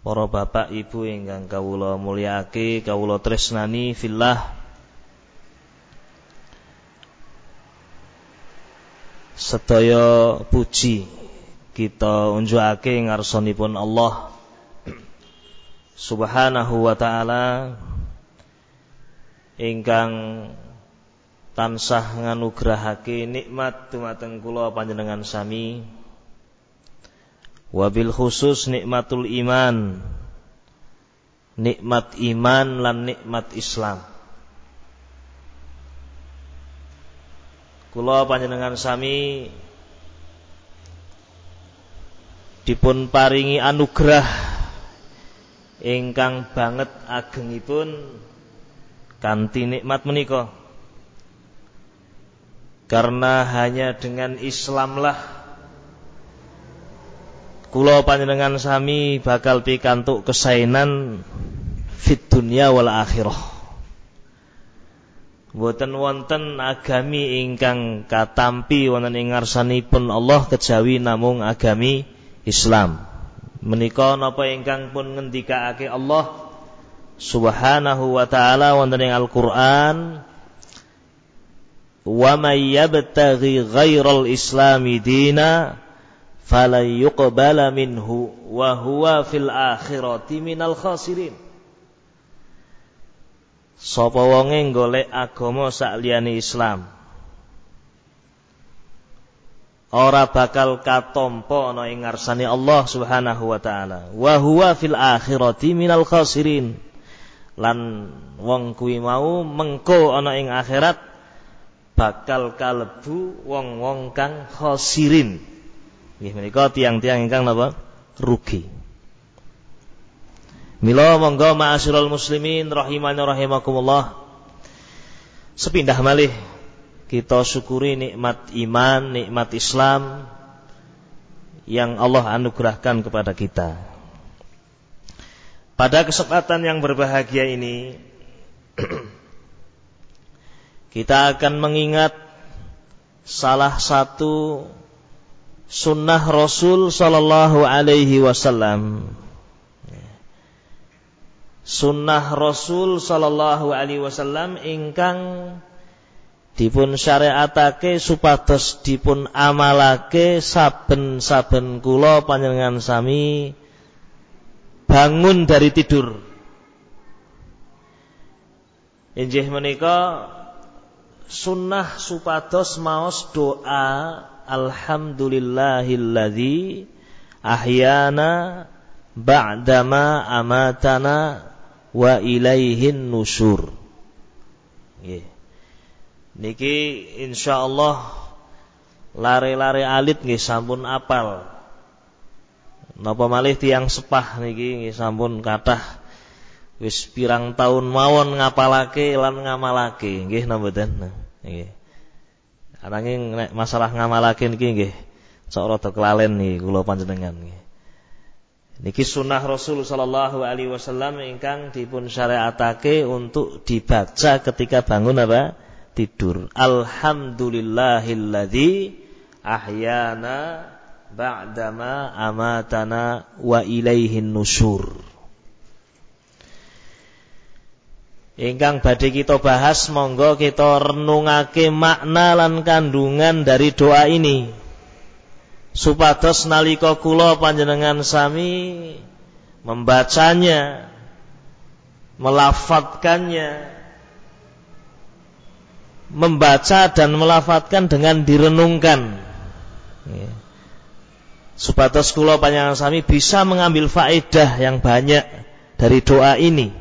para bapak ibu ingkang kawula mulyake kawula tresnani fillah. Sedaya puji kita unjuake ngarsanipun Allah Subhanahu wa taala ingkang tansah nganugrahake nikmat dumateng kula panjenengan sami Wabil khusus nikmatul iman. Nikmat iman lan nikmat Islam. Kula panjenengan sami dipun paringi anugerah ingkang banget agengipun kanthi nikmat menika. Karena hanya dengan Islamlah kula panjenengan sami bakal pikantuk kesainan fit dunya wal akhirah. Boten wonten agami ingkang katampi wonten ing ngarsanipun Allah kejawi namung agami Islam. Menika napa ingkang pun ngendikaake Allah Subhanahu wa taala wonten ing Al-Qur'an wa may yabtaghi ghairal islami dina fala yuqbala minhu wa huwa fil akhirati minal khasirin. Sapa wonge golek agama sakliyane Islam? Ora bakal katompo ana ing ngarsane Allah Subhanahu wa taala. Wa huwa fil akhirati minal khasirin. Lan wong kuwi mau mengko ana ing akhirat bakal kalebu wong-wong kang khasirin Nggih menika tiang-tiang ingkang napa? Rugi. Mila monggo ma'asyiral muslimin rahimani rahimakumullah. Sepindah malih kita syukuri nikmat iman, nikmat Islam yang Allah anugerahkan kepada kita. Pada kesempatan yang berbahagia ini kita akan mengingat salah satu sunnah Rasul sallallahu alaihi wasallam. Sunnah Rasul sallallahu alaihi wasallam ingkang dipun syariatake supados dipun amalake saben-saben kula panjenengan sami bangun dari tidur. Injih menika sunnah supados maos doa Alhamdulillahilladzi ahyana ba'dama amatana wa ilaihin nusur. Nggih. Niki insyaallah lare-lare alit nggih sampun apal. Napa malih tiang sepah niki nggih sampun kathah wis pirang tahun mawon ngapalake lan ngamalake nggih napa mboten. Nggih. Ananging nek masalah ngamalake niki nggih sok rada kelalen niki kula panjenengan nggih. Niki sunnah Rasul sallallahu alaihi wasallam ingkang dipun syariatake untuk dibaca ketika bangun apa? tidur. Alhamdulillahilladzi ahyana ba'dama amatana wa ilaihin nusur. Ingkang badhe kita bahas monggo kita renungake makna lan kandungan dari doa ini. Supados nalika kula panjenengan sami membacanya melafatkannya membaca dan melafatkan dengan direnungkan. Supados kula panjenengan sami bisa mengambil faedah yang banyak dari doa ini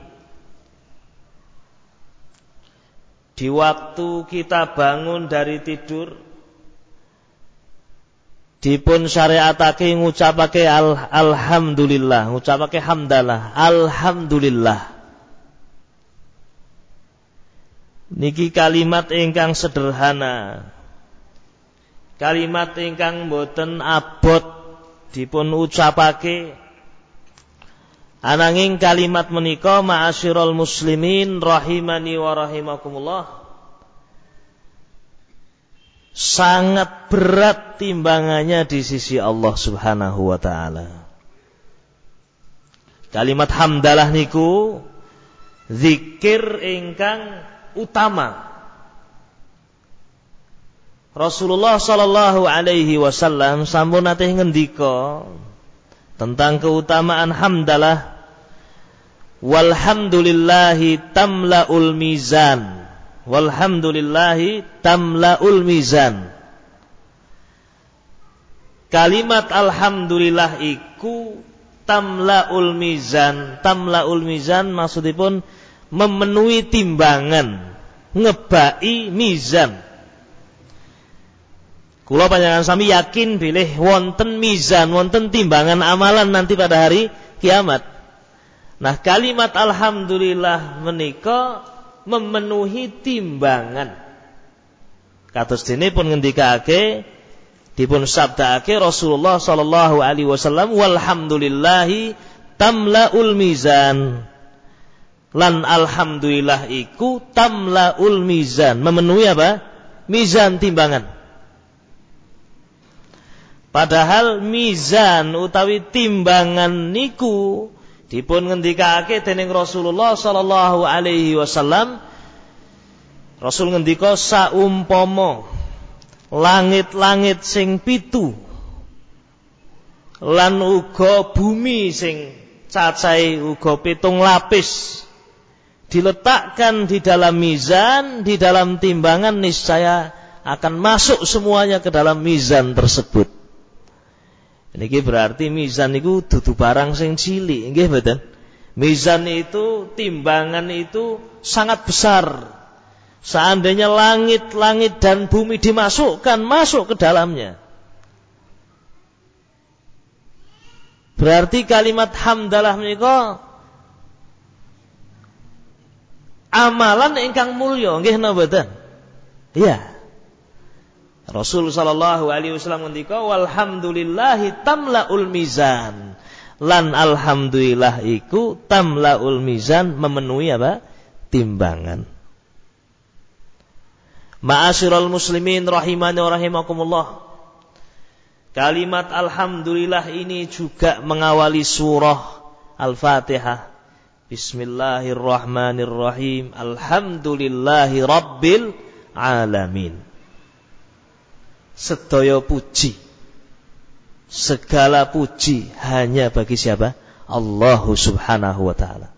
di waktu kita bangun dari tidur dipun syariatake ngucapake al alhamdulillah, ngucapake hamdalah, alhamdulillah. Niki kalimat ingkang sederhana. Kalimat ingkang boten abot dipun ucapake ananging kalimat menika ma'asyiral muslimin rahimani wa rahimakumullah sangat berat timbangannya di sisi Allah Subhanahu wa taala. Kalimat hamdalah niku zikir ingkang utama. Rasulullah sallallahu alaihi wasallam sampun nate ngendika tentang keutamaan hamdalah walhamdulillahi tamlaul mizan walhamdulillahi tamlaul mizan. Kalimat alhamdulillah iku tamlaul mizan. Tamlaul mizan maksudipun memenuhi timbangan ngebai mizan Kula panjenengan sami yakin bilih wonten mizan, wonten timbangan amalan nanti pada hari kiamat. Nah, kalimat alhamdulillah menika memenuhi timbangan. Kados dene pun ngendikake dipun sabdaake Rasulullah sallallahu alaihi wasallam walhamdulillahi tamlaul mizan. Lan alhamdulillah iku tamlaul mizan, memenuhi apa? Mizan timbangan. Padahal mizan utawi timbangan niku dipun ngendikake dening Rasulullah sallallahu alaihi wasallam Rasul ngendika saumpama langit-langit sing pitu lan uga bumi sing cacahe uga pitung lapis diletakkan di dalam mizan, di dalam timbangan niscaya akan masuk semuanya ke dalam mizan tersebut. Niki berarti mizan itu dudu barang sing cilik, nggih mboten? Mizan itu timbangan itu sangat besar. Seandainya langit-langit dan bumi dimasukkan masuk ke dalamnya. Berarti kalimat hamdalah menika amalan ingkang mulya, nggih napa? Iya. Rasul sallallahu alaihi wasallam ngendika walhamdulillahi tamlaul mizan. Lan alhamdulillah iku tamlaul mizan memenuhi apa? timbangan. Ma'asyiral muslimin rahimani wa rahimakumullah. Kalimat alhamdulillah ini juga mengawali surah Al-Fatihah. Bismillahirrahmanirrahim. Alhamdulillahi rabbil alamin sedaya puji segala puji hanya bagi siapa? Allah Subhanahu wa taala.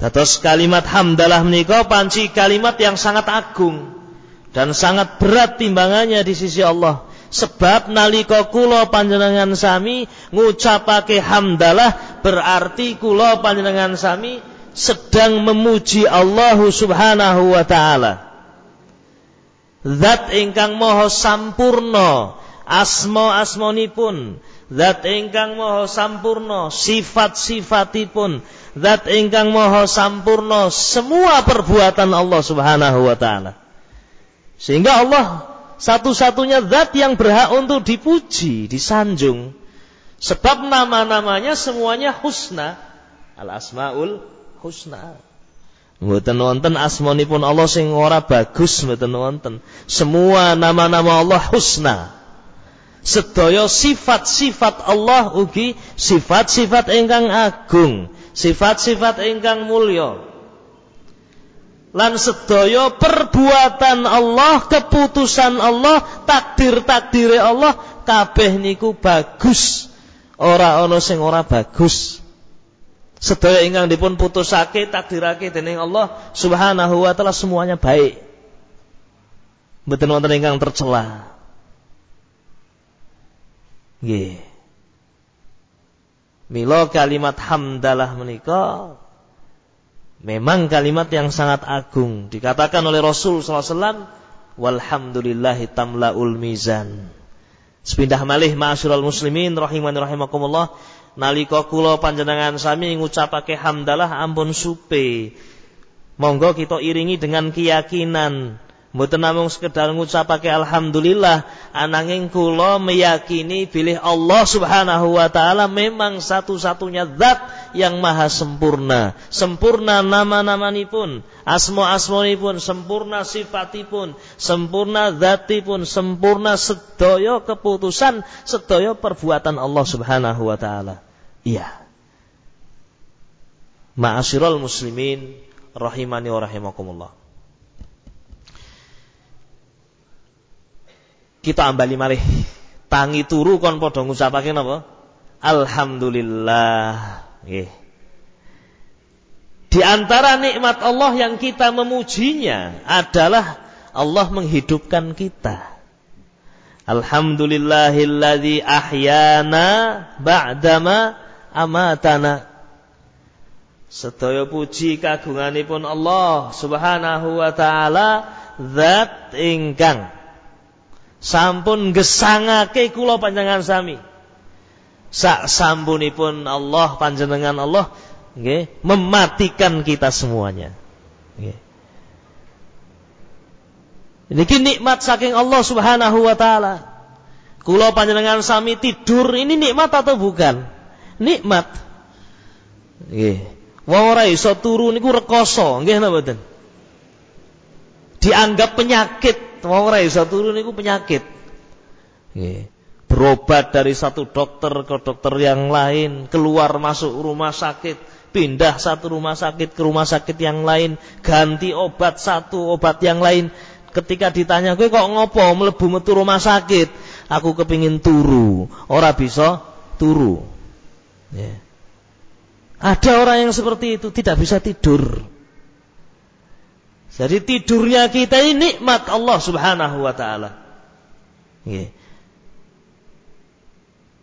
Dados kalimat hamdalah menika panci kalimat yang sangat agung dan sangat berat timbangannya di sisi Allah. Sebab nalika kula panjenengan sami ngucapake hamdalah berarti kula panjenengan sami sedang memuji Allah Subhanahu wa taala. Zat ingkang maha sampurna asma asmonipun, zat ingkang maha sampurna sifat-sifatipun, zat ingkang maha sampurna semua perbuatan Allah Subhanahu wa taala. Sehingga Allah satu-satunya zat yang berhak untuk dipuji, disanjung. Sebab nama-namanya semuanya husna. Al-asmaul husna. Mboten wonten asmanipun Allah sing ora bagus mboten wonten. Semua nama-nama Allah husna. Sedaya sifat-sifat Allah ugi sifat-sifat ingkang agung, sifat-sifat ingkang mulya lan sedaya perbuatan Allah, keputusan Allah, takdir-takdire Allah kabeh niku bagus. Ora ana sing ora bagus. Sedaya ingkang dipun putusake takdirake dening Allah Subhanahu wa taala semuanya baik. Mboten wonten ingkang tercela. Nggih. Mila kalimat hamdalah menika Memang kalimat yang sangat agung. Dikatakan oleh Rasul SAW, Walhamdulillahi tamla'ul mizan. Sepindah malih ma'asyiral muslimin rahimani rahimakumullah. Nalika kula panjenengan sami ngucapake hamdalah ampun supe. Monggo kita iringi dengan keyakinan Mboten namung sekedar ngucapake alhamdulillah ananging kula meyakini bilih Allah Subhanahu wa taala memang satu-satunya zat yang maha sempurna. Sempurna nama-namanipun, asma-asmanipun, sempurna sifatipun, sempurna zatipun, sempurna sedaya keputusan, sedaya perbuatan Allah Subhanahu wa taala. Iya. Ma'asyiral muslimin rahimani wa rahimakumullah. Kita ambali malih. Tangi turu kon padha ngucapake napa? Alhamdulillah. Nggih. Di antara nikmat Allah yang kita memujinya adalah Allah menghidupkan kita. Alhamdulillahilladzi ahyana ba'dama amatana. Sedaya puji kagunganipun Allah Subhanahu wa taala zat ingkang sampun gesangake kula panjenengan sami. Sak sampunipun Allah panjenengan Allah nggih mematikan kita semuanya. Nggih. Niki nikmat saking Allah Subhanahu wa taala. Kula panjenengan sami tidur ini nikmat atau bukan? Nikmat. Nggih. Wong ora iso turu niku rekoso, nggih? Dianggap penyakit wong ora iso turu niku penyakit. Berobat dari satu dokter ke dokter yang lain, keluar masuk rumah sakit, pindah satu rumah sakit ke rumah sakit yang lain, ganti obat satu obat yang lain. Ketika ditanya, "Kowe kok ngopo mlebu metu rumah sakit?" Aku kepingin turu, ora bisa turu. Ya. Ada orang yang seperti itu tidak bisa tidur. Jadi tidurnya kita ini nikmat Allah Subhanahu wa taala. Nggih.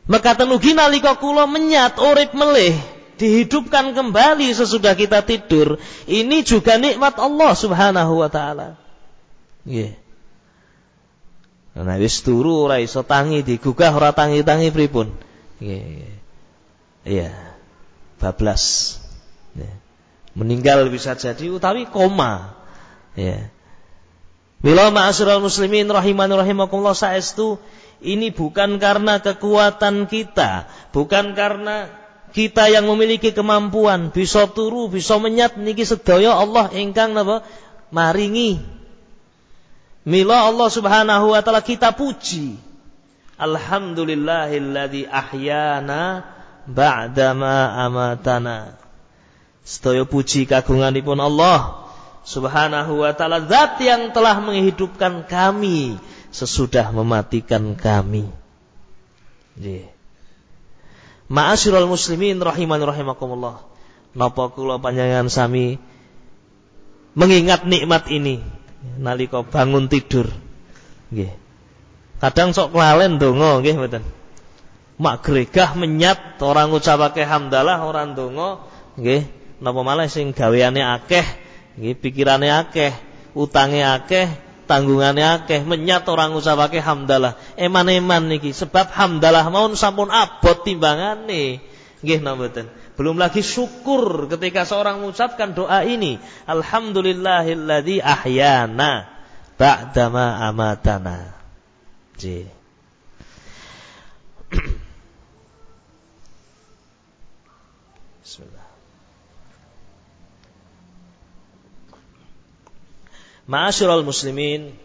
Maka tenugi nalika kula menyat urip melih dihidupkan kembali sesudah kita tidur, ini juga nikmat Allah Subhanahu wa taala. Nggih. Nah wis turu ora iso tangi digugah ora tangi-tangi pripun. Nggih. Iya. Bablas. Meninggal bisa jadi utawi koma. Ya. Bila ma'asyiral muslimin rahiman rahimakumullah saestu ini bukan karena kekuatan kita, bukan karena kita yang memiliki kemampuan bisa turu, bisa menyat niki sedaya Allah ingkang napa maringi. Mila Allah Subhanahu wa taala kita puji. Alhamdulillahilladzi ahyana ba'dama amatana. Sedaya puji kagunganipun Allah Subhanahu wa taala zat yang telah menghidupkan kami sesudah mematikan kami. Nggih. Ma'asyiral muslimin rahiman rahimakumullah. Napa kula panjenengan sami mengingat nikmat ini nalika bangun tidur. Nggih. Kadang sok kelalen donga nggih mboten. Mak gregah menyat orang ngucapake hamdalah orang donga nggih napa malah sing gaweane akeh, nggih pikirane akeh, utange akeh, tanggungane akeh, menyat orang ngucapake hamdalah. Eman-eman niki sebab hamdalah mau sampun abot timbangane. Nggih napa? Belum lagi syukur ketika seorang mengucapkan doa ini. Alhamdulillahilladzi ahyana ba'dama amatana. Ji. Ma'asyiral muslimin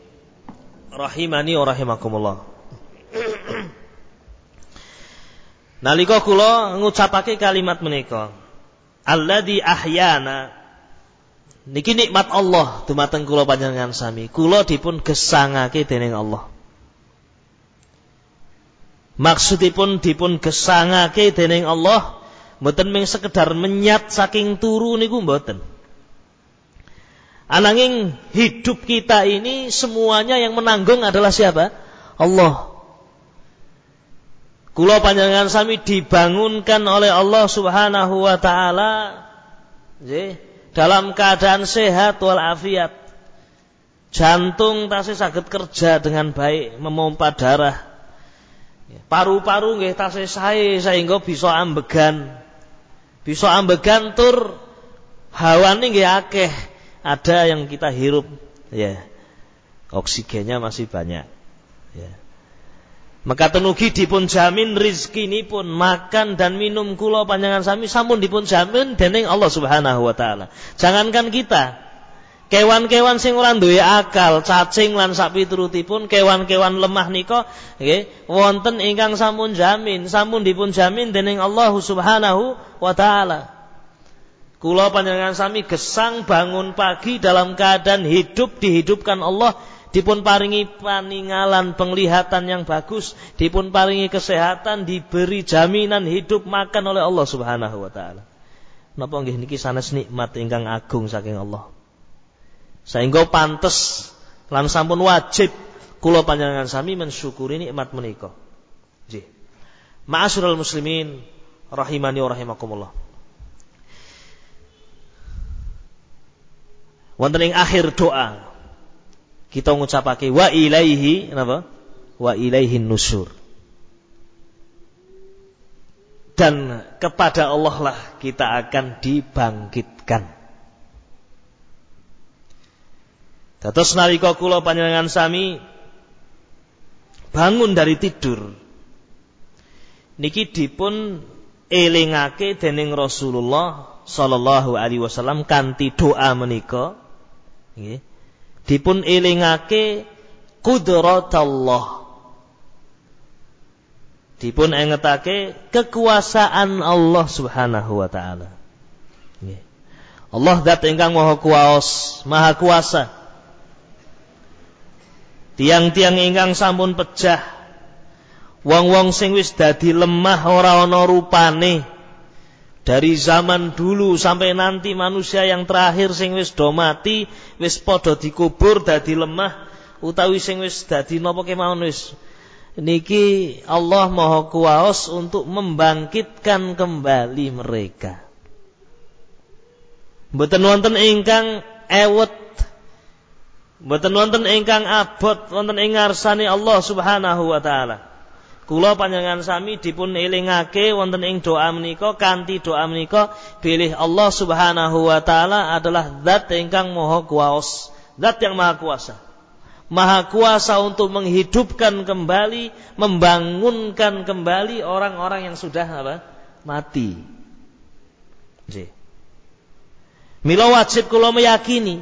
rahimani wa rahimakumullah. Nalika kula ngucapake kalimat menika, alladzi ahyana niki nikmat Allah dumateng kula panjenengan sami. Kula dipun gesangake dening Allah. Maksudipun dipun gesangake dening Allah mboten mung sekedar menyat saking turu niku mboten. Ananging hidup kita ini semuanya yang menanggung adalah siapa? Allah. Kulo panjangan sami dibangunkan oleh Allah Subhanahu wa taala dalam keadaan sehat walafiat. Jantung tasih sakit kerja dengan baik, memompa darah. Paru-paru nggih tasih sae sehingga bisa ambegan. Bisa ambegan tur hawane nggih akeh ada yang kita hirup ya oksigennya masih banyak ya maka tenugi dipun jamin rizki ini pun makan dan minum kula panjangan sami sampun dipun jamin dening Allah Subhanahu wa taala. Jangankan kita, kewan-kewan sing ora duwe akal, cacing lan sapi turutipun kewan-kewan lemah nika nggih wonten ingkang sampun jamin, sampun dipun jamin dening Allah Subhanahu wa taala. Kula panjenengan sami gesang bangun pagi dalam keadaan hidup dihidupkan Allah dipun paringi paningalan penglihatan yang bagus, dipun paringi kesehatan, diberi jaminan hidup makan oleh Allah Subhanahu wa taala. Napa nggih niki sanes nikmat ingkang agung saking Allah. Sehingga pantes lan sampun wajib kula panjenengan sami mensyukuri nikmat menika. Nggih. Ma'asyiral muslimin rahimani wa rahimakumullah. Wonten ing akhir doa. Kita ngucapake wa ilaihi napa? Wa ilaihi nusur. Dan kepada Allah lah kita akan dibangkitkan. Dados nalika kula panjenengan sami bangun dari tidur niki dipun elingake dening Rasulullah sallallahu alaihi wasallam kanthi doa menika nggih. Dipun elingake Allah dipun engetake kekuasaan Allah Subhanahu wa taala. Nggih. Allah zat ingkang maha kuwaos maha kuasa. Tiang-tiang ingkang sampun pecah wong-wong sing wis dadi lemah ora ana rupane dari zaman dulu sampai nanti manusia yang terakhir sing wis do mati wis padha dikubur dadi lemah utawi sing wis dadi napa kemawon wis. Niki Allah Maha Kuwaos untuk membangkitkan kembali mereka. Mboten wonten ingkang ewet mboten wonten ingkang abot wonten ing ngarsane Allah Subhanahu wa taala Kula panjenengan sami dipun elingake wonten ing doa menika kanthi doa menika pilih Allah Subhanahu wa taala adalah zat ingkang maha kuwas, zat yang maha kuasa. Maha kuasa untuk menghidupkan kembali, membangunkan kembali orang-orang yang sudah apa? mati. Mila wajib kula meyakini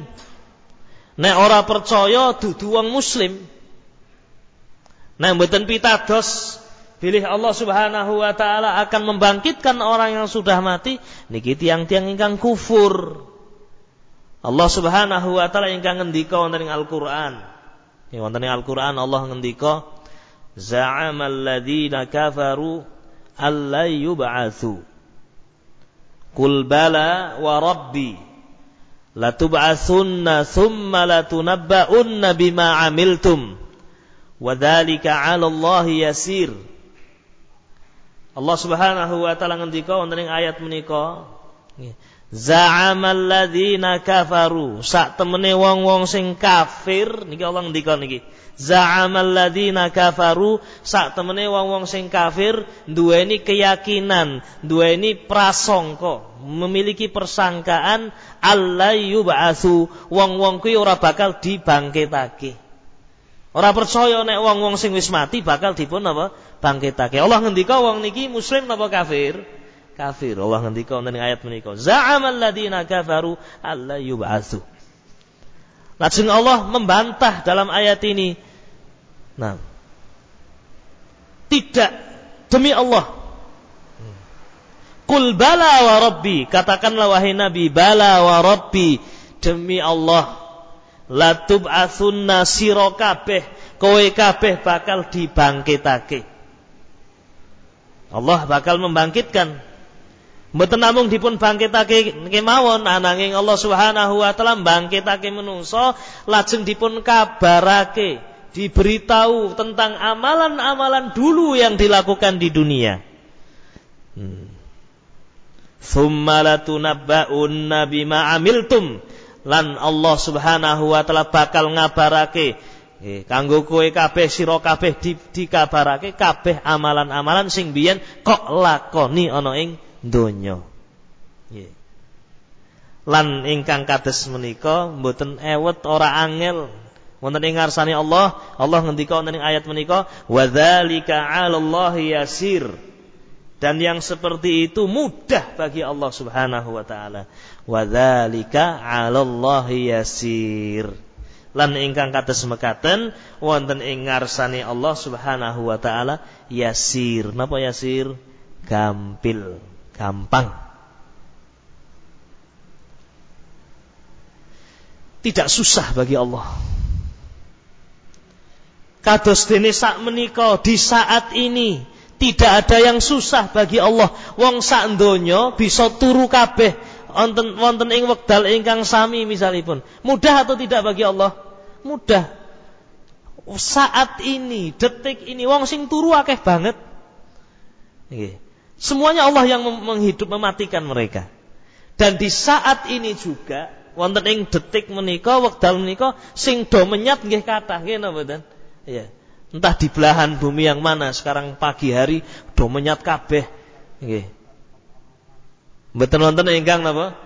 nek ora percaya dudu wong muslim Nah, mboten pitados pilih Allah Subhanahu wa taala akan membangkitkan orang yang sudah mati niki tiang-tiang ingkang kufur. Allah Subhanahu wa taala ingkang ngendika wonten Al-Qur'an. Ya wonten Al-Qur'an Allah ngendika za'ama alladziina kafaru alla yub'atsu. Qul bala wa rabbi latub'atsunna thumma latunabba'unna bima 'amiltum Wadzalika 'ala Allah yasir. Allah Subhanahu wa taala ngendika wonten ing ayat menika Za'amal ladzina kafaru. Sak temene wong-wong sing kafir niki Allah ngendika niki. Za'amal ladzina kafaru sak temene wong-wong sing kafir duweni keyakinan, duweni prasangka, memiliki persangkaan Allah yub'atsu. Wong-wong kuwi ora bakal dibangkitake. Ora percaya nek wong-wong sing wis mati bakal dipun apa? Bangkitake. Allah ngendika wong niki muslim napa kafir? kafir. Allah ngendika wonten ayat menika, za'amal ladina kafaru alla yub'atsu. Lajeng Allah membantah dalam ayat ini. Nah, tidak demi Allah. Qul bala wa rabbi, katakanlah wahai Nabi, bala wa rabbi, demi Allah. La tub'atsunna sira kabeh, kowe kabeh bakal dibangkitake. Allah bakal membangkitkan Mboten namung dipun bangkitake kemawon ananging Allah Subhanahu wa taala bangkitake menungso lajeng dipun kabarake diberitahu tentang amalan-amalan dulu yang dilakukan di dunia. Hmm. Thumma latunabba'unna bima amiltum lan Allah Subhanahu wa taala bakal ngabarake Eh, kanggo kowe kabeh sira kabeh di, dikabarake kabeh amalan-amalan sing biyen kok lakoni ana ing donya. Lan ingkang kados menika mboten ewet ora angel wonten ing ngarsane Allah, Allah ngendika wonten ing ayat menika, "Wa dzalika 'alallahi yasir." Dan yang seperti itu mudah bagi Allah Subhanahu wa taala. Wa dzalika 'alallahi yasir. Lan ingkang kados mekaten wonten ing ngarsane Allah Subhanahu wa taala yasir. Napa yasir? Gampil gampang. Tidak susah bagi Allah. Kados dene sak menika di saat ini tidak ada yang susah bagi Allah. Wong sak donya bisa turu kabeh wonten wonten ing wekdal ingkang sami misalipun. Mudah atau tidak bagi Allah? Mudah. Saat ini, detik ini wong sing turu akeh banget. Semuanya Allah yang menghidup mematikan mereka. Dan di saat ini juga wonten ing detik menika wekdal menika sing do menyat nggih kathah nggih napa? Iya. Entah di belahan bumi yang mana sekarang pagi hari do menyat kabeh nggih. Mboten wonten ingkang napa?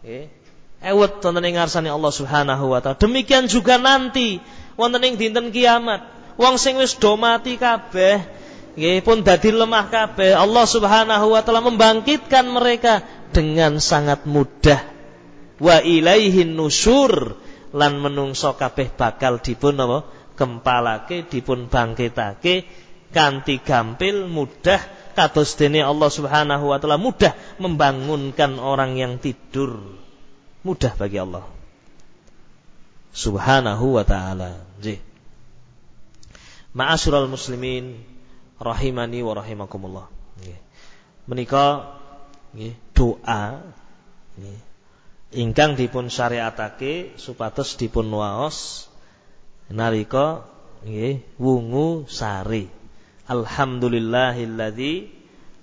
Nggih. Ewet wonten ing ngarsane Allah Subhanahu wa taala. Demikian juga nanti wonten ing dinten kiamat. Wong sing wis do mati kabeh nggih pun dadi lemah kabeh. Allah Subhanahu wa taala membangkitkan mereka dengan sangat mudah. Wa ilaihin nusur lan menungso kabeh bakal dipun apa? Kempalake dipun bangkitake kanthi gampil mudah kados dene Allah Subhanahu wa taala mudah membangunkan orang yang tidur. Mudah bagi Allah. Subhanahu wa taala. Nggih. Ma'asyiral muslimin rahimani wa rahimakumullah. Menika doa ingkang dipun syariatake supados dipun waos nalika nggih wungu sari. Alhamdulillahilladzi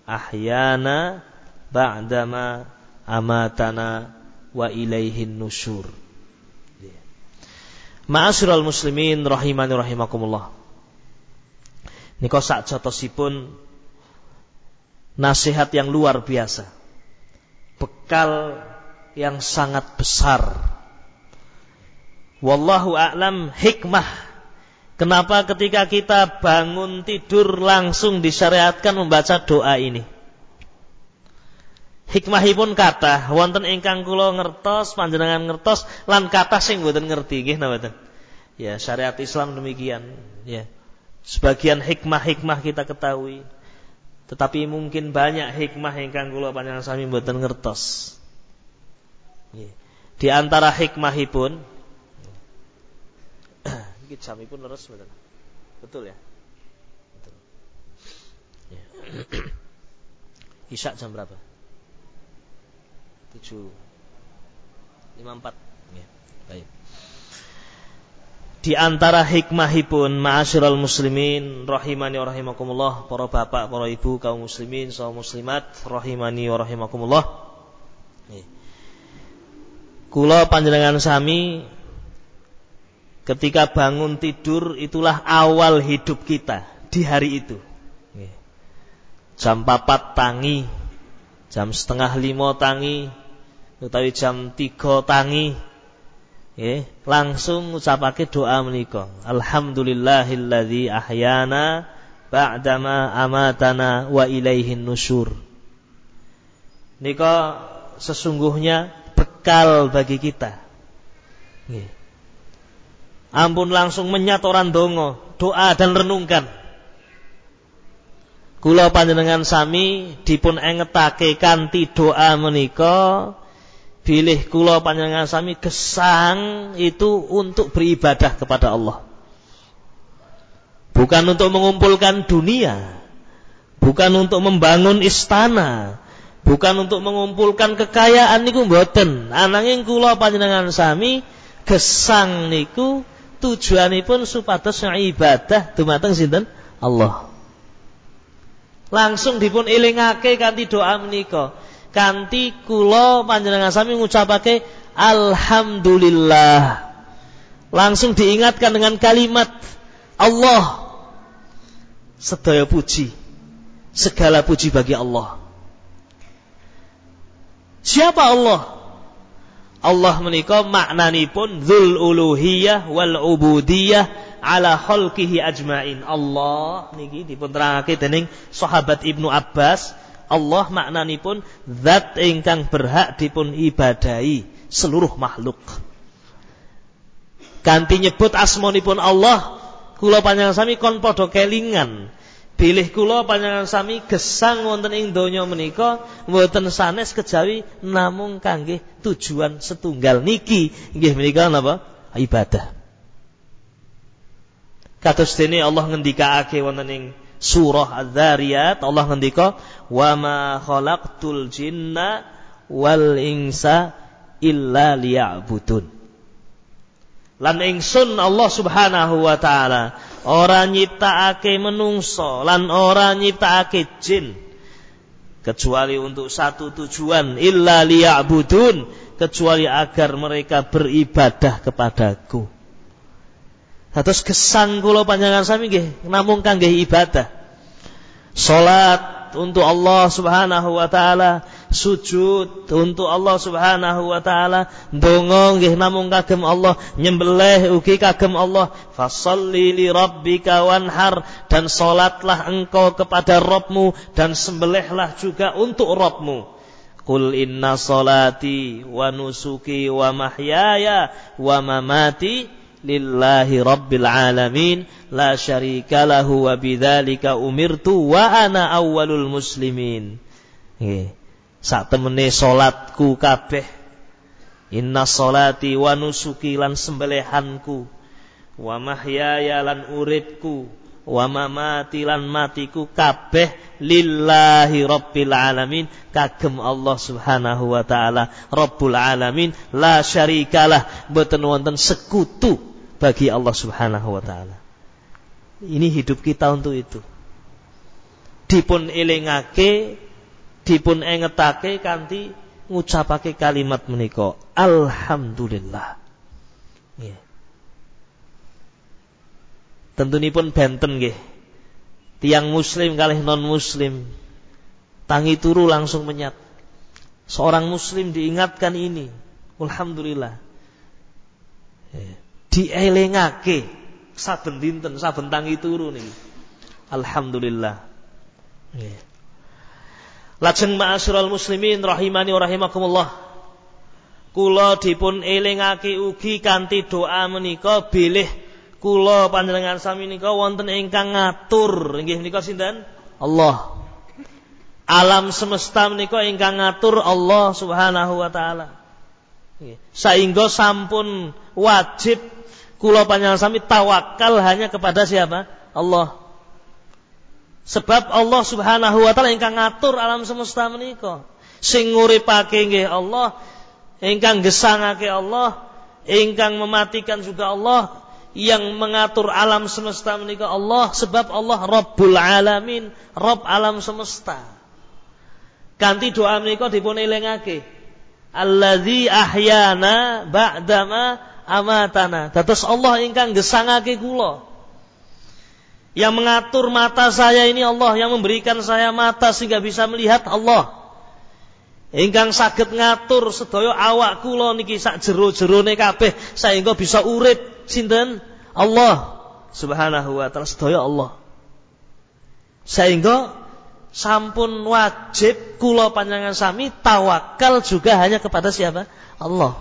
ahyana ba'dama amatana wa ilaihin nusyur. Ma'asyiral muslimin rahimani rahimakumullah. Nika sak jatosipun nasihat yang luar biasa. Bekal yang sangat besar. Wallahu a'lam hikmah. Kenapa ketika kita bangun tidur langsung disyariatkan membaca doa ini? Hikmahipun kata wonten ingkang kula ngertos panjenengan ngertos lan kata sing mboten ngerti nggih napa Ya syariat Islam demikian ya. Sebagian hikmah-hikmah kita ketahui. Tetapi mungkin banyak hikmah ingkang kula panjenengan sami mboten ngertos. Di antara hikmahipun iki jamipun leres mboten? Betul ya? Betul. Ya. Isya jam berapa? 7 54 ya. Baik. Di antara hikmahipun ma'asyiral muslimin rahimani wa rahimakumullah para bapak, para ibu kaum muslimin, kaum muslimat rahimani wa rahimakumullah. kula panjenengan sami ketika bangun tidur itulah awal hidup kita di hari itu. Jam papat tangi, jam setengah lima tangi, utawi jam tiga tangi, ya, langsung ucapake doa menika. Alhamdulillahilladzi ahyana ba'dama amatana wa ilaihin nusur. Nika sesungguhnya bekal bagi kita. Ya. Ampun langsung menyat orang dongo, doa dan renungkan. Kula panjenengan sami dipun engetake kanthi doa menika bilih kula panjenengan sami gesang itu untuk beribadah kepada Allah. Bukan untuk mengumpulkan dunia, bukan untuk membangun istana, bukan untuk mengumpulkan kekayaan niku mboten. Ananging kula panjenengan sami gesang niku tujuanipun supados ibadah dumateng sinten? Allah. Langsung dipun elingake kanthi doa menika. Kanthi kula panjenengan sami ngucapake alhamdulillah. Langsung diingatkan dengan kalimat Allah sedaya puji, segala puji bagi Allah. Siapa Allah? Allah menika maknanipun dzul uluhiyah wal ubudiyah ala khalqihi ajmain. Allah niki dipun terangake dening sahabat Ibnu Abbas, Allah maknanipun zat ingkang berhak dipun ibadahi seluruh makhluk. Ganti nyebut asmonipun Allah, kula panjang sami kon padha kelingan. Bilih kula panjenengan sami gesang wonten ing donya menika mboten sanes kejawi namung kangge tujuan setunggal niki nggih menika napa ibadah. Kados dene Allah ngendikaake wonten ing surah Az-Zariyat Allah ngendika wa ma khalaqtul jinna wal insa illa liya'budun. Lan ingsun Allah Subhanahu wa taala ora nyiptakake menungso lan ora nyiptakake jin kecuali untuk satu tujuan illa liya'budun kecuali agar mereka beribadah kepadaku. Terus kesan kula panjangan sami nggih namung kangge ibadah. Salat untuk Allah Subhanahu wa taala, sujud untuk Allah Subhanahu wa taala, donga nggih namung kagem Allah, nyembelih ugi kagem Allah. Fasalli li rabbika wanhar dan salatlah engkau kepada Rabbmu dan sembelihlah juga untuk Rabbmu. Qul inna salati wa nusuki wa mahyaya wa mamati lillahi rabbil alamin la syarika lahu wa bidzalika umirtu wa ana awwalul muslimin. Nggih sak temene salatku kabeh. Inna salati wa nusuki lan sembelihanku. Wa mahyaya lan uripku. Wa mamati lan matiku kabeh. Lillahi rabbil alamin. Kagem Allah Subhanahu wa taala. Rabbul alamin. La syarikalah. Boten wonten sekutu bagi Allah Subhanahu wa taala. Ini hidup kita untuk itu. Dipun elingake dipun engetake kanthi ngucapake kalimat menika alhamdulillah. Nggih. Tentunipun benten nggih. Tiang muslim kalih non muslim tangi turu langsung menyat. Seorang muslim diingatkan ini alhamdulillah. Dielingake saben dinten saben tangi turu niki. Alhamdulillah. Nggih Lajeng ma'asyiral muslimin rahimani wa rahimakumullah. Kula dipun elingake ugi kanthi doa menika bilih kula panjenengan sami nika wonten ingkang ngatur nggih menika sinten? Allah. Alam semesta menika ingkang ngatur Allah Subhanahu wa taala. Sehingga sampun wajib kula panjenengan sami tawakal hanya kepada siapa? Allah. Sebab Allah Subhanahu wa taala ingkang ngatur alam semesta menika. Sing nguripake nggih Allah, ingkang gesangake Allah, ingkang mematikan juga Allah, yang mengatur alam semesta menika Allah sebab Allah Rabbul Alamin, Rabb alam semesta. Kanthi doa menika dipun elingake. Alladzi ahyana ba'dama amatana. Dados Allah ingkang gesangake kula. Yang mengatur mata saya ini Allah, yang memberikan saya mata sehingga bisa melihat Allah. Ingkang saged ngatur sedaya awak kula niki sak jero-jerone kabeh sehingga bisa urip sinten? Allah Subhanahu wa taala sedaya Allah. Sehingga sampun wajib kula panjangan sami tawakal juga hanya kepada siapa? Allah.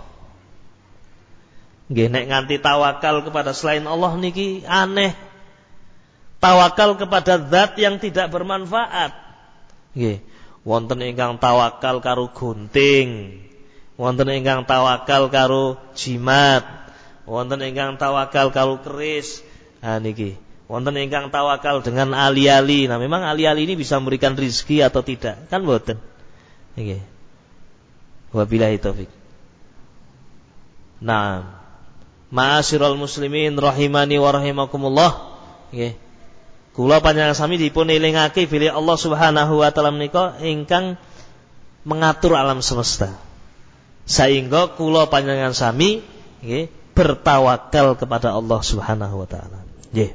Nggih nek nganti tawakal kepada selain Allah niki aneh. Tawakal kepada zat yang tidak bermanfaat. Nggih. Wonten ingkang tawakal karo gunting. Wonten ingkang tawakal karo jimat. Wonten ingkang tawakal karo keris. Ah niki wonten ingkang tawakal dengan ali-ali. Nah, memang ali-ali ini bisa memberikan rizki atau tidak? Kan boten. Nggih. Wabillahi taufik. Nah, ma'asyiral muslimin rahimani wa rahimakumullah. Nggih. Kula panjenengan sami dipun elingake bilih Allah Subhanahu wa taala menika ingkang mengatur alam semesta. Sehingga kula panjenengan sami nggih bertawakal kepada Allah Subhanahu wa taala. Nggih.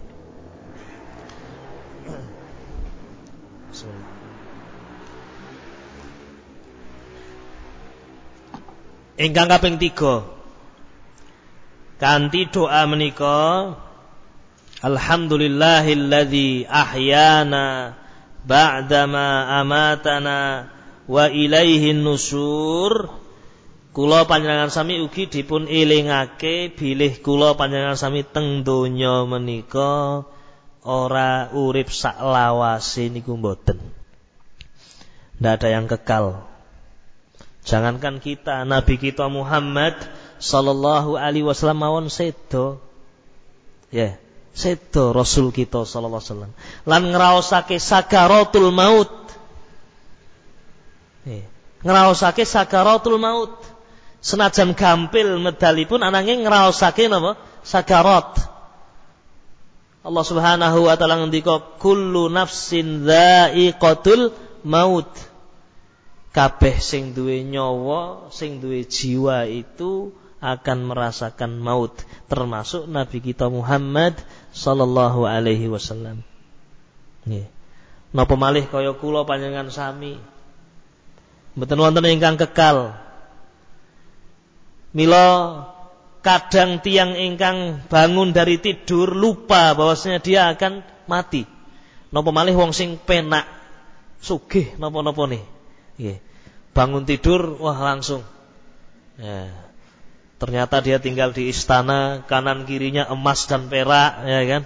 Ingkang kaping tiga kanthi doa menika Alhamdulillahilladzi ahyana ba'dama amatana wa ilaihin nusur kula panjenengan sami ugi dipun elingake bilih kula panjenengan sami teng donya menika ora urip sak lawase niku mboten. Ndak ada yang kekal. Jangankan kita, Nabi kita Muhammad sallallahu alaihi wasallam mawon sedo. Ya, sedo Rasul kita sallallahu alaihi wasallam. Lan ngraosake sakaratul maut. Ya, ngraosake sakaratul maut. Senajan gampil medalipun ananging ngraosake napa? Sakarat. Allah Subhanahu wa taala ngendika kullu nafsin dha'iqatul maut kabeh sing duwe nyawa, sing duwe jiwa itu akan merasakan maut, termasuk Nabi kita Muhammad sallallahu alaihi wasallam. Nggih. Napa malih kaya kula panjenengan sami. Mboten wonten ingkang kekal. Mila kadang tiang ingkang bangun dari tidur lupa bahwasanya dia akan mati. Napa malih wong sing penak sugih napa-napa nih. Ya. Bangun tidur, wah langsung. Ya. Ternyata dia tinggal di istana, kanan kirinya emas dan perak, ya kan?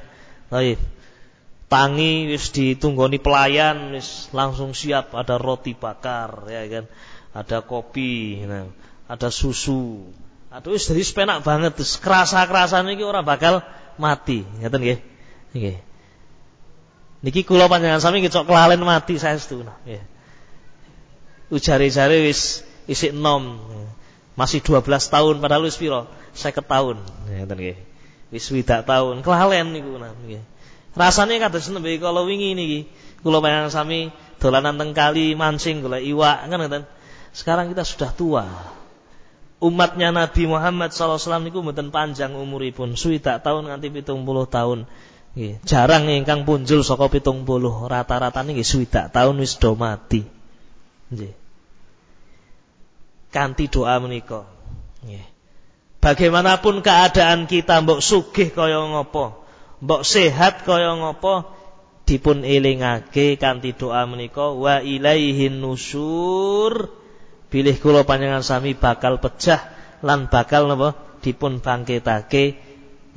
Baik. Tangi wis ditunggoni pelayan, wis langsung siap ada roti bakar, ya kan? Ada kopi, nah, ada susu. Aduh wis dari penak banget, terus kerasa-kerasan ini orang bakal mati, ngeten nggih. Nggih. Niki kula panjenengan sami kecok kelalen mati saya. Ya ujare-jare wis isik nom. Masih 12 tahun padahal wis pira? 50 tahun. Ngeten nggih. Wis widak tahun. Kelalen niku nggih. Rasane kados nembe kala wingi niki. Kula panjenengan sami dolanan teng kali mancing golek iwak kan ngeten. Sekarang kita sudah tua. Umatnya Nabi Muhammad SAW niku mboten panjang umuripun, swidak tahun pitung puluh tahun. Nggih, jarang ingkang punjul saka pitung puluh, rata-rata niki swidak tahun wis do mati. Kanti doa menika. Bagaimanapun keadaan kita mbok sugih kaya ngopo, mbok sehat kaya ngopo, dipun elingake kanthi doa menika wa ilaihin nusur. Bilih kula panjenengan sami bakal pecah lan bakal napa dipun bangkitake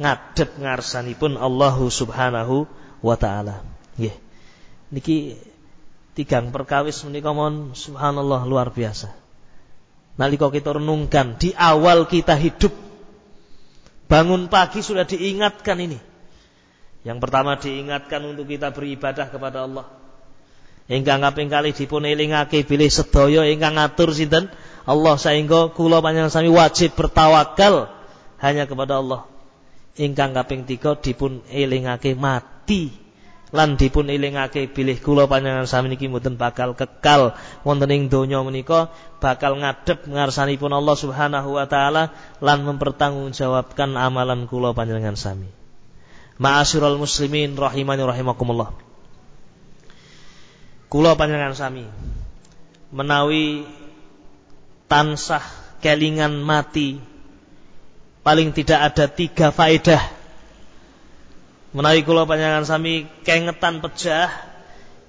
ngadep ngarsanipun Allah Subhanahu wa taala. Nggih. Niki tigang perkawis menika mon subhanallah luar biasa. Nalika kita renungkan di awal kita hidup bangun pagi sudah diingatkan ini. Yang pertama diingatkan untuk kita beribadah kepada Allah. Ingkang kaping kali dipun elingake bilih sedaya ingkang ngatur sinten? Allah sehingga kula panjenengan sami wajib bertawakal hanya kepada Allah. Ingkang kaping tiga dipun elingake mati lan dipun ilingake bilih kula panjenengan sami niki mboten bakal kekal wonten ing donya menika bakal ngadep ngarsanipun Allah Subhanahu wa taala lan mempertanggungjawabkan amalan kula panjenengan sami. Ma'asyiral muslimin rahimani rahimakumullah. Kula panjenengan sami menawi tansah kelingan mati paling tidak ada tiga faedah Menawi kula panjangan sami kengetan pecah,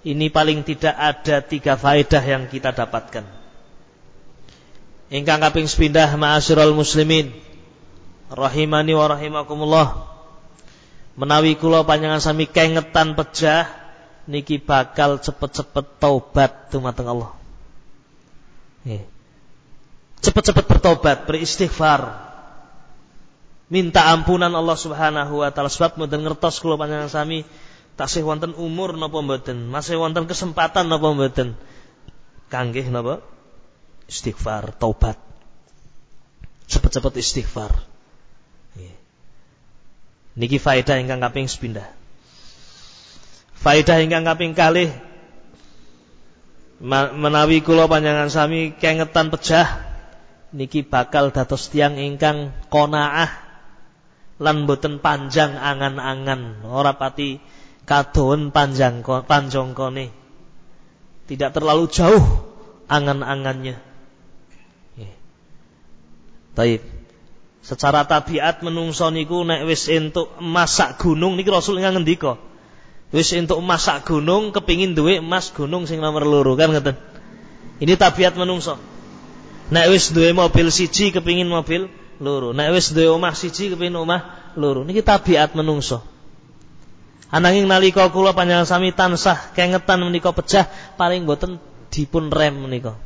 ini paling tidak ada tiga faedah yang kita dapatkan. Ingkang kaping sepindah ma'asyiral muslimin rahimani wa rahimakumullah. Menawi kula panjangan sami kengetan pecah niki bakal cepet-cepet taubat dumateng Allah. Cepet-cepet bertobat, beristighfar, minta ampunan Allah Subhanahu wa taala sebab mboten ngertos kula panjenengan sami tasih wonten umur napa mboten, masih wonten kesempatan napa mboten. Kangge napa? Istighfar, taubat. Cepet-cepet istighfar. Niki faedah ingkang kaping sepindah. Faedah ingkang kaping kalih menawi kula panjenengan sami kengetan pejah niki bakal dados tiang ingkang qanaah lan boten panjang angan-angan ora pati kadon panjang panjongkone tidak terlalu jauh angan-angannya Taib. Secara tabiat menungso niku nek wis entuk masak gunung niki Rasul ingkang ngendika. Wis entuk masak gunung kepingin duwe emas gunung sing nomor loro kan ngeten. Ini tabiat menungso. Nek wis duwe mobil siji kepingin mobil loro. Nek wis duwe omah siji kepengin omah loro. Niki tabiat menungso. Ananging nalika kula panjenengan sami tansah kengetan menika pecah paling boten dipun rem menika.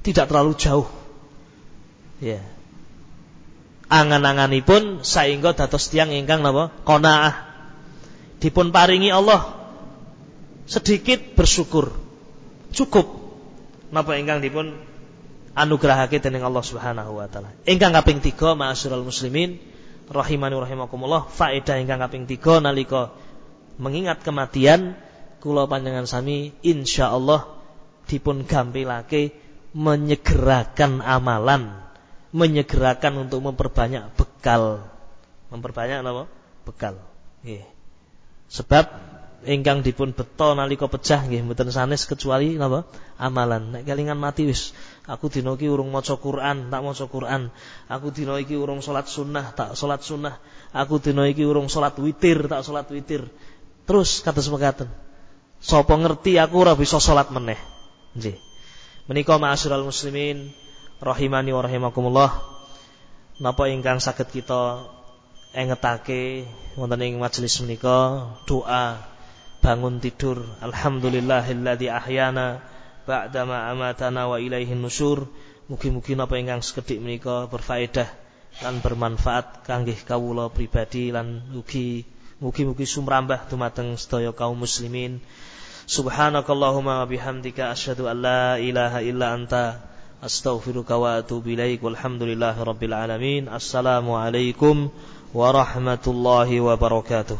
Tidak terlalu jauh. Ya. Angan-anganipun saengga dados tiang ingkang napa? Qanaah. Dipun paringi Allah sedikit bersyukur. Cukup napa ingkang dipun anugerahake dening Allah Subhanahu wa taala. Ingkang kaping 3 ma'asyiral muslimin rahimani rahimakumullah faedah ingkang kaping 3 nalika mengingat kematian kula panjenengan sami insyaallah dipun gampilake menyegerakan amalan, menyegerakan untuk memperbanyak bekal. Memperbanyak apa? Bekal. Nggih. Sebab ingkang dipun beto nalika pecah nggih mboten sanes kecuali napa amalan nek kelingan mati wis aku dina iki urung maca Quran tak maca Quran. Aku dina iki urung salat sunnah tak salat sunnah. Aku dina iki urung salat witir tak salat witir. Terus kata mekaten? Sapa ngerti aku ora bisa salat meneh? Nggih. Menika ma'asyiral muslimin rahimani wa rahimakumullah napa ingkang saged kita engetake wonten ing majelis menika? Doa bangun tidur alhamdulillahilladzi ahyana ba'dama amatana wa ilaihin nusyur. Mugi-mugi napa ingkang sekedhik menika berfaedah lan bermanfaat kangge kawula pribadi lan mugi mugi-mugi sumrambah dumateng sedaya kaum muslimin. Subhanakallahumma wa bihamdika asyhadu an la ilaha illa anta astaghfiruka wa atubu ilaik. Walhamdulillahi rabbil alamin. Assalamu alaikum warahmatullahi wabarakatuh